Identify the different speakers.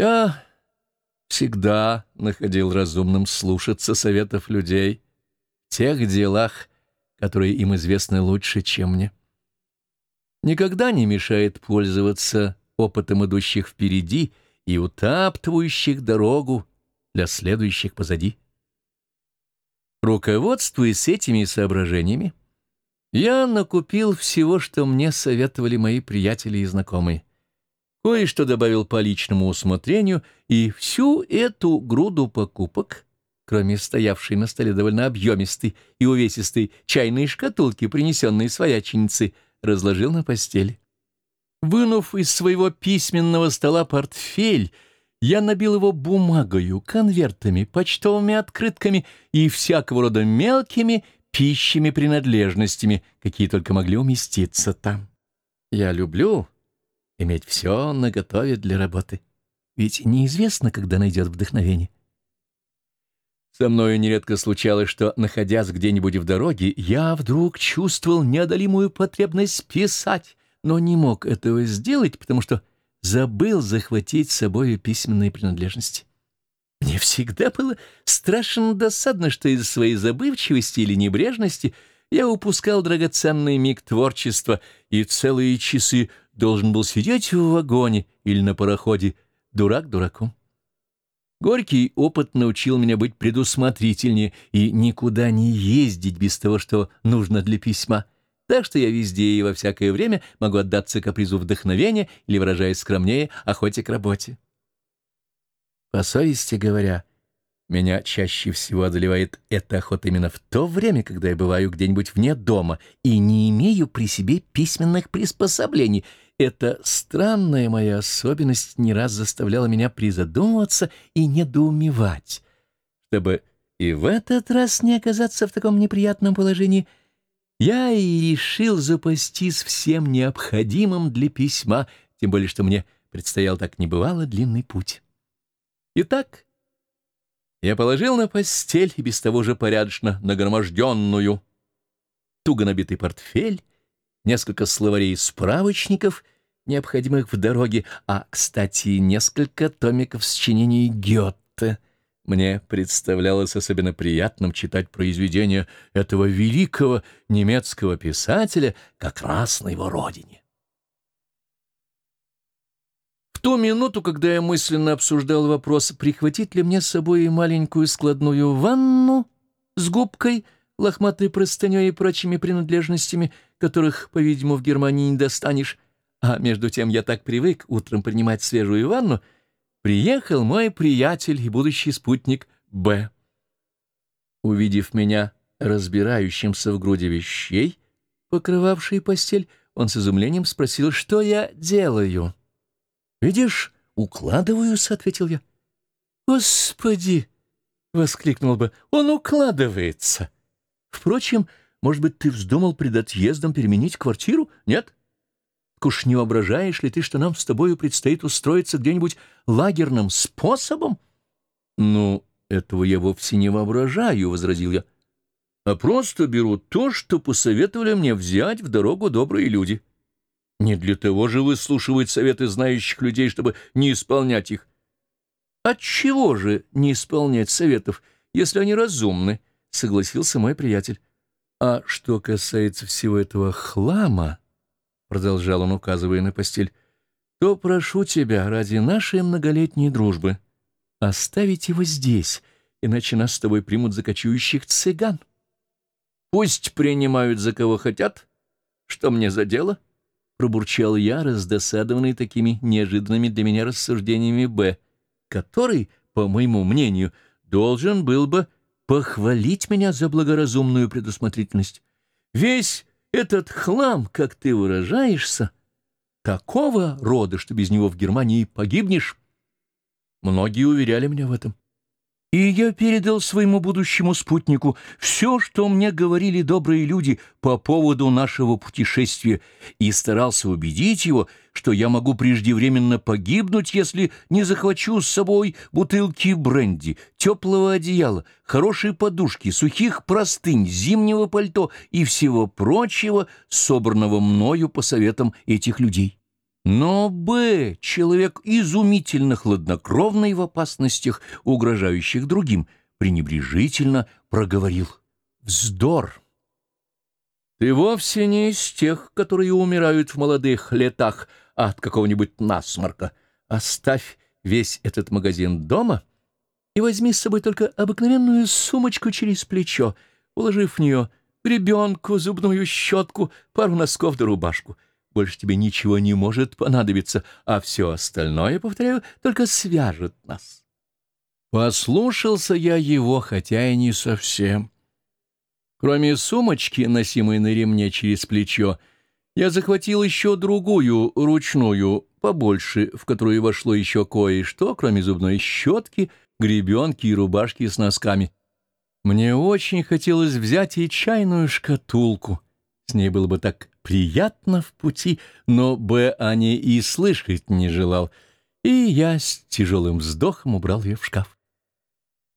Speaker 1: Я всегда находил разумным слушаться советов людей в тех делах, которые им известны лучше, чем мне. Никогда не мешает пользоваться опытом идущих впереди и утаптывающих дорогу для следующих позади. Руководствуясь этими соображениями, я накупил всего, что мне советовали мои приятели и знакомые. Кое-что добавил по личному усмотрению, и всю эту груду покупок, кроме стоявшей на столе довольно объемистой и увесистой чайной шкатулки, принесенной свояченицы, разложил на постели. Вынув из своего письменного стола портфель, я набил его бумагою, конвертами, почтовыми открытками и всякого рода мелкими пищими принадлежностями, какие только могли уместиться там. Я люблю иметь все наготове для работы, ведь неизвестно, когда найдет вдохновение. Со мною нередко случалось, что, находясь где-нибудь в дороге, я вдруг чувствовал неодолимую потребность писать, но не мог этого сделать, потому что забыл захватить с собой письменные принадлежности. Мне всегда было страшно досадно, что из своей забывчивости или небрежности я упускал драгоценный миг творчества и целые часы должен был сидеть в вагоне или на пароходе, дурак дураком. Горький опыт научил меня быть предусмотрительнее и никуда не ездить без того, что нужно для письма — так что я везде и во всякое время могу отдаться капризу вдохновения или, выражаясь скромнее, охоте к работе. По совести говоря, меня чаще всего одолевает эта охота именно в то время, когда я бываю где-нибудь вне дома и не имею при себе письменных приспособлений. Эта странная моя особенность не раз заставляла меня призадумываться и недоумевать. Чтобы и в этот раз не оказаться в таком неприятном положении — я и решил запастись всем необходимым для письма, тем более что мне предстоял так небывало длинный путь. Итак, я положил на постель и без того же порядочно нагроможденную, туго набитый портфель, несколько словарей и справочников, необходимых в дороге, а, кстати, несколько томиков сочинений Гёте — мне представлялось особенно приятным читать произведения этого великого немецкого писателя как раз на его родине. В ту минуту, когда я мысленно обсуждал вопрос, прихватить ли мне с собой маленькую складную ванну с губкой, лохматой простыней и прочими принадлежностями, которых, по-видимому, в Германии не достанешь, а между тем я так привык утром принимать свежую ванну — приехал мой приятель и будущий спутник Б. Увидев меня разбирающимся в груди вещей, покрывавшей постель, он с изумлением спросил, что я делаю. «Видишь, укладываюсь», — ответил я. «Господи!» — воскликнул бы. «Он укладывается!» «Впрочем, может быть, ты вздумал пред отъездом переменить квартиру? Нет?» уж не воображаешь ли ты, что нам с тобою предстоит устроиться где-нибудь лагерным способом? — Ну, этого я вовсе не воображаю, — возразил я, — а просто беру то, что посоветовали мне взять в дорогу добрые люди. Не для того же выслушивать советы знающих людей, чтобы не исполнять их. Отчего же не исполнять советов, если они разумны? — согласился мой приятель. А что касается всего этого хлама продолжал он, указывая на постель, — то прошу тебя ради нашей многолетней дружбы оставить его здесь, иначе нас с тобой примут за кочующих цыган. Пусть принимают за кого хотят. Что мне за дело? Пробурчал я, раздосадованный такими неожиданными для меня рассуждениями Б, который, по моему мнению, должен был бы похвалить меня за благоразумную предусмотрительность. Весь этот хлам, как ты выражаешься, такого рода, что без него в Германии погибнешь. Многие уверяли меня в этом. И я передал своему будущему спутнику все, что мне говорили добрые люди по поводу нашего путешествия, и старался убедить его, что я могу преждевременно погибнуть, если не захвачу с собой бутылки бренди, теплого одеяла, хорошей подушки, сухих простынь, зимнего пальто и всего прочего, собранного мною по советам этих людей. Но Б, человек изумительно хладнокровный в опасностях, угрожающих другим, пренебрежительно проговорил. Вздор! Ты вовсе не из тех, которые умирают в молодых летах от какого-нибудь насморка. Оставь весь этот магазин дома и возьми с собой только обыкновенную сумочку через плечо, уложив в нее ребенку, зубную щетку, пару носков да рубашку — больше тебе ничего не может понадобиться, а все остальное, повторяю, только свяжет нас. Послушался я его, хотя и не совсем. Кроме сумочки, носимой на ремне через плечо, я захватил еще другую, ручную, побольше, в которую вошло еще кое-что, кроме зубной щетки, гребенки и рубашки с носками. Мне очень хотелось взять и чайную шкатулку. С ней было бы так приятно в пути, но Б. о и слышать не желал, и я с тяжелым вздохом убрал ее в шкаф.